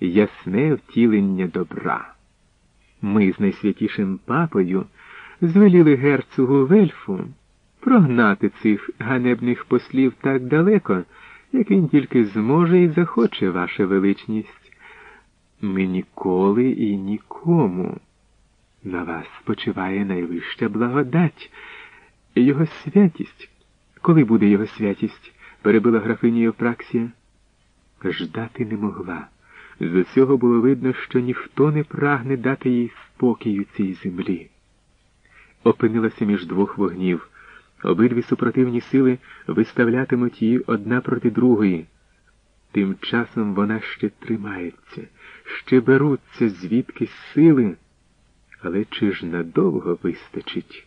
ясне втілення добра. Ми з найсвятішим папою звеліли герцогу Вельфу прогнати цих ганебних послів так далеко, як він тільки зможе і захоче, ваша величність. Ми ніколи і нікому. На вас спочиває найвища благодать. Його святість. Коли буде його святість? перебила графиня Євпраксія. Ждати не могла. З усього було видно, що ніхто не прагне дати їй спокою цій землі. Опинилася між двох вогнів. Обидві супротивні сили виставлятимуть її одна проти другої. Тим часом вона ще тримається, ще беруться звідки сили, але чи ж надовго вистачить?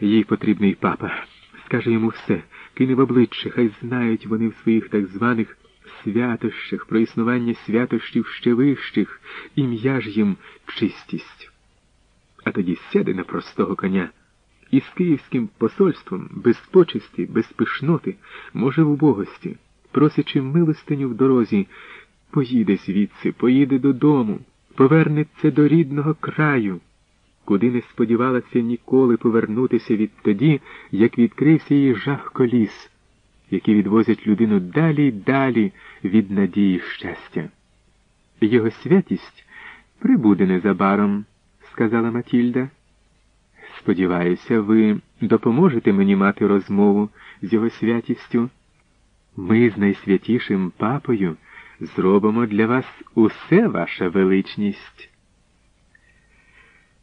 Їй потрібний папа. Скаже йому все, кине в обличчя, хай знають вони в своїх так званих святощах, про існування святощів ще вищих, ім'я ж їм чистість. А тоді сяде на простого коня і з київським посольством, без почесті, без пишноти, може в убогості, просячи милостиню в дорозі, поїде звідси, поїде додому, повернеться до рідного краю, куди не сподівалася ніколи повернутися відтоді, як відкрився її жах коліс, які відвозять людину далі й далі від надії щастя. Його святість прибуде незабаром, сказала Матільда. Сподіваюся, ви допоможете мені мати розмову з його святістю. Ми з найсвятішим папою зробимо для вас усе ваша величність.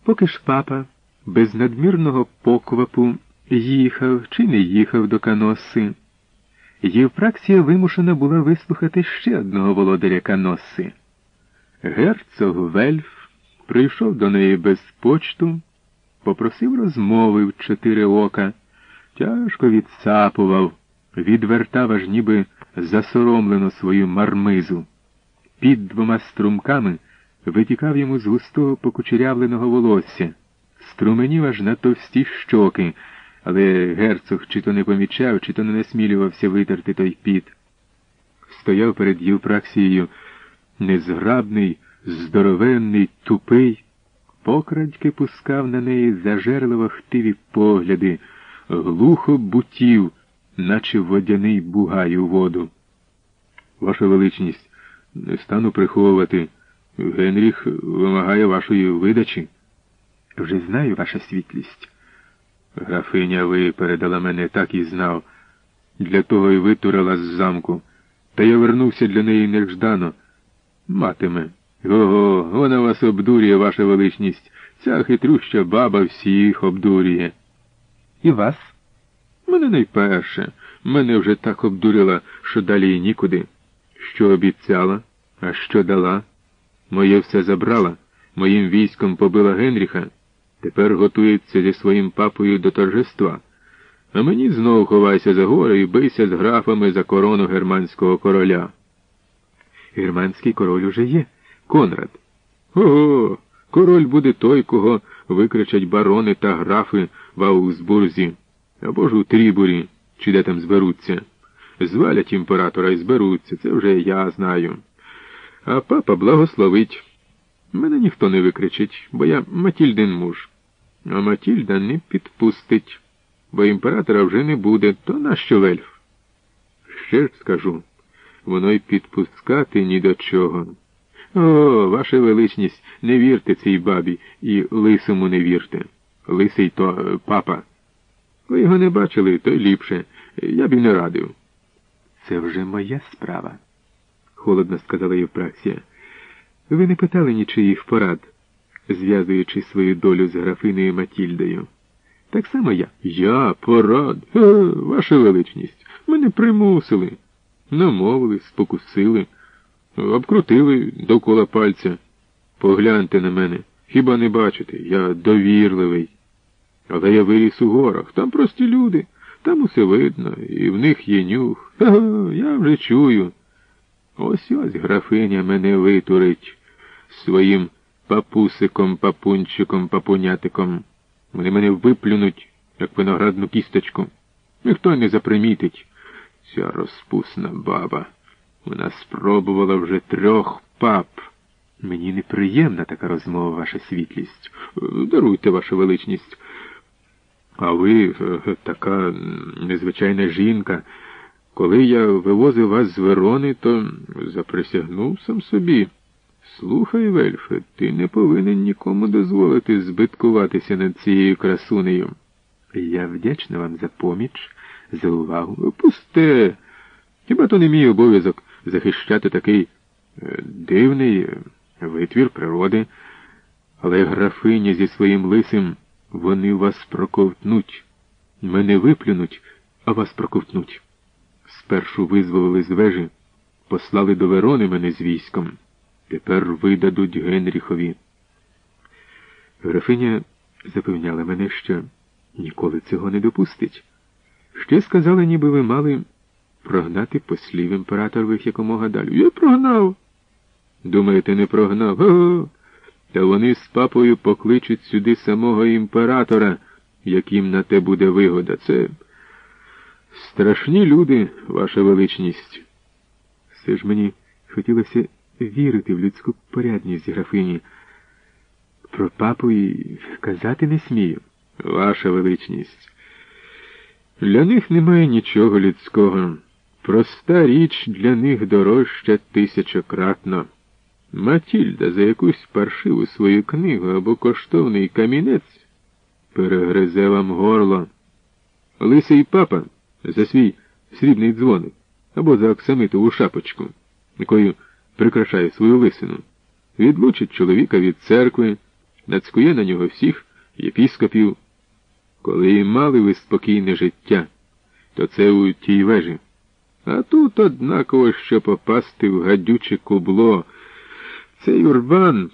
Поки ж папа без надмірного поквапу їхав чи не їхав до Каноси, Євпраксія вимушена була вислухати ще одного володаря Каноси. Герцог Вельф прийшов до неї без почту попросив розмови в чотири ока, тяжко відсапував, відвертав аж ніби засоромлено свою мармизу. Під двома струмками витікав йому з густого покучерявленого волосся, струменів аж на товсті щоки, але герцог чи то не помічав, чи то не насмілювався витерти той піт. Стояв перед Євпраксією незграбний, здоровенний, тупий, покрадьки пускав на неї зажерливо хтиві погляди, глухо бутів, наче водяний бугай у воду. Ваша величність, не стану приховувати. Генріх вимагає вашої видачі. Вже знаю, ваша світлість. Графиня ви передала мене так і знав. Для того й витурила з замку. Та я вернувся для неї неждано. Матиме. Ого, вона вас обдурює, ваша величність. Ця хитрюща баба всіх обдурює. І вас? Мене найперше. Мене вже так обдурила, що далі й нікуди. Що обіцяла, а що дала? Моє все забрала, моїм військом побила Генріха. Тепер готується зі своїм папою до торжества. А мені знов ховайся за гори і бийся з графами за корону германського короля. Германський король уже є. Конрад. Ого, король буде той, кого викричать барони та графи в Аусбурзі, або ж у Трібурі, чи де там зберуться. Звалять імператора і зберуться, це вже я знаю. А папа благословить. Мене ніхто не викричить, бо я Матільдин муж. А Матільда не підпустить, бо імператора вже не буде, то нащо вельф? Ще ж скажу, воно й підпускати ні до чого. О, ваша величність, не вірте цій бабі і лисому не вірте. Лисий то е, папа. Ви його не бачили, то й ліпше. Я б і не радив. Це вже моя справа, холодно сказала Євпраксія. Ви не питали нічиїх порад, зв'язуючи свою долю з графиною Матільдою. Так само я. Я порад. Ха, ваша величність. Мене примусили. Намовили, спокусили. Обкрутили довкола пальця. Погляньте на мене. Хіба не бачите? Я довірливий. Але я виріс у горах. Там прості люди, там усе видно, і в них є нюх. Ага, я вже чую. Ось ось графиня мене витурить своїм папусиком, папунчиком, папунятиком. Вони мене виплюнуть, як виноградну кісточку. Ніхто не запримітить. Ця розпусна баба. Вона спробувала вже трьох пап. Мені неприємна така розмова, ваша світлість. Даруйте, ваша величність. А ви е, така незвичайна жінка. Коли я вивозив вас з Верони, то заприсягнув сам собі. Слухай, Вельфе, ти не повинен нікому дозволити збиткуватися над цією красунею. Я вдячна вам за поміч, за увагу. Пусте. Хіба то не мій обов'язок захищати такий е, дивний е, витвір природи, але графиня зі своїм лисим вони вас проковтнуть. Мене виплюнуть, а вас проковтнуть. Спершу визволили з вежі, послали до Верони мене з військом. Тепер видадуть Генріхові. Графиня запевняла мене, що ніколи цього не допустить. Ще сказала, ніби ви мали прогнати послів імператорових якомога далі. Я прогнав. Думаєте, не прогнав? Ого! Та вони з папою покличуть сюди самого імператора, яким на те буде вигода. Це страшні люди, ваша величність. Все ж мені хотілося вірити в людську порядність графині. Про папу і казати не смію. Ваша величність. Для них немає нічого людського. Проста річ для них дорожча тисячократно. Матільда за якусь паршиву свою книгу або коштовний камінець перегризе вам горло. Лисий папа за свій срібний дзвоник або за оксамитову шапочку, якою прикрашає свою лисину, відлучить чоловіка від церкви, нацькує на нього всіх єпіскопів. Коли мали ви спокійне життя, то це у тій вежі. А тут однаково що попасти в гадюче кубло. Цей урбан